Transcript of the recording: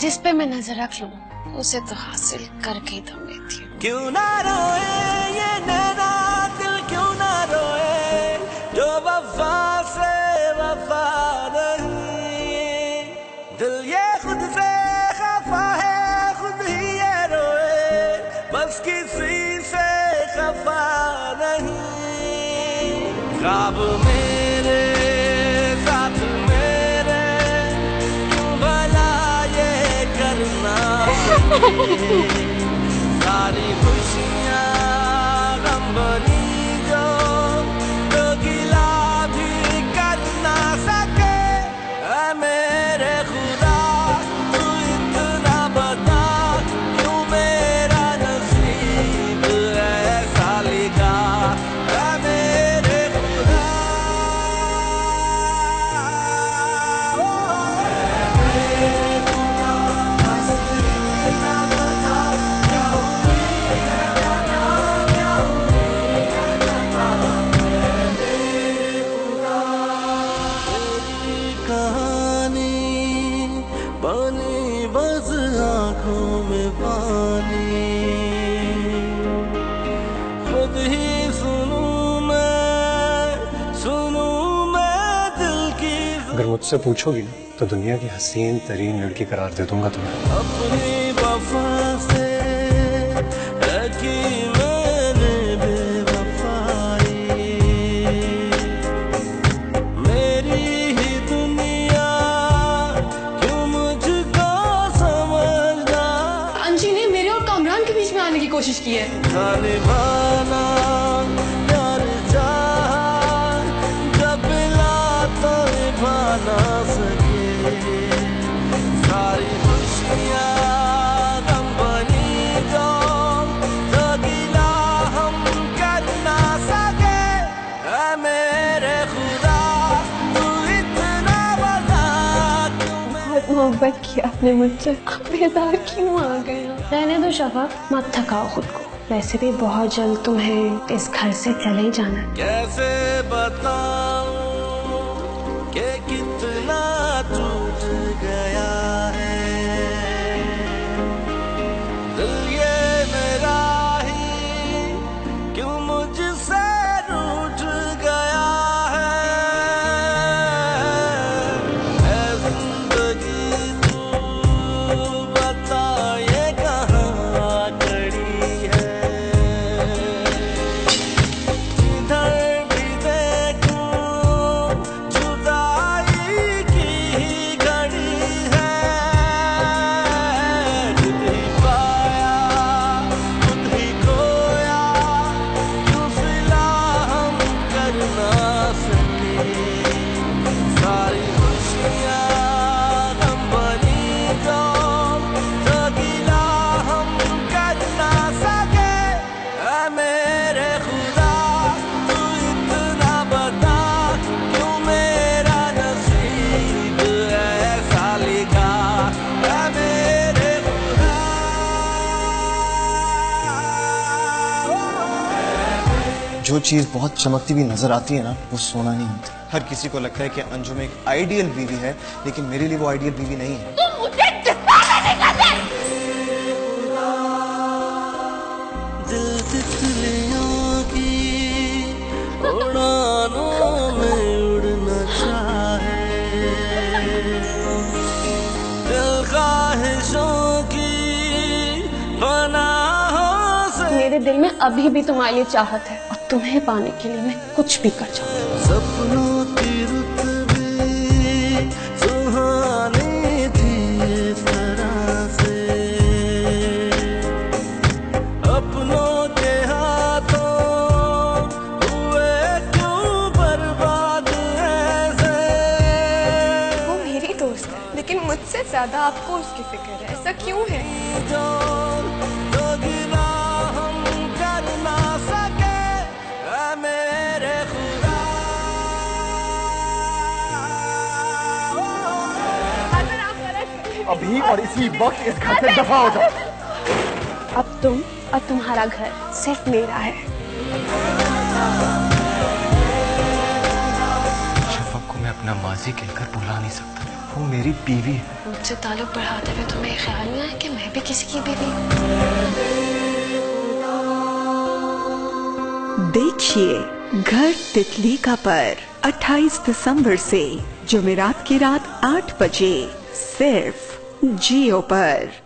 जिस पे मैं नज़र रख लूँ, उसे तो हासिल करके ही दम लेती हूँ। क्यों ना रोए ये नैना दिल, क्यों ना रोए जो वफा से वफा नहीं। दिल ये खुद से Sari बस आँखों में पानी। खुद ही सुनू मैं सुनू मैं दिल की अगर मुझसे पूछोगी ना तो दुनिया की हसीन तरीन लड़की करार दे दूँगा तुम्हें। अपनी वफा से कोशिश की है। जब मिला मोहब्बत की आपने मुझसे। बेदार क्यों आ गए रहने दो शफा मत थकाओ खुद को। वैसे भी बहुत जल्द तुम्हें इस घर से चले जाना कैसे बताऊँ? जो चीज़ बहुत चमकती हुई नज़र आती है ना वो सोना नहीं होती। हर किसी को लगता है कि अंजुम एक आइडियल बीवी है लेकिन मेरे लिए वो आइडियल बीवी नहीं है। दिल तितलियों की उड़ानों में उड़ना चाहे। दिल ख्वाहिशों की पनाहों से मेरे दिल में अभी भी तुम्हारे लिए चाहत है। तुम्हें पाने के लिए मैं कुछ भी कर जाऊँ सपनों की रुत भी सुहानी थी इस तरह से अपनों के हाथों क्यों बर्बाद ऐसे? वो मेरी दोस्त है लेकिन मुझसे ज़्यादा आपको उसकी फ़िक्र है ऐसा क्यों है? अभी और इसी वक्त इस घर से दफ़ा हो जाओ। अब तुम और तुम्हारा घर सिर्फ़ मेरा है। को मैं अपना माजी कहकर बुला नहीं सकता। वो मेरी बीवी है। मुझसे ताल्लुक बढ़ाते हुए तुम्हें ख्याल नहीं आया कि मैं भी किसी की बीवी हूँ? देखिए घर तितली का पर 28 दिसंबर से जुमेरात की रात 8 बजे। सिर्फ़ जियो पर।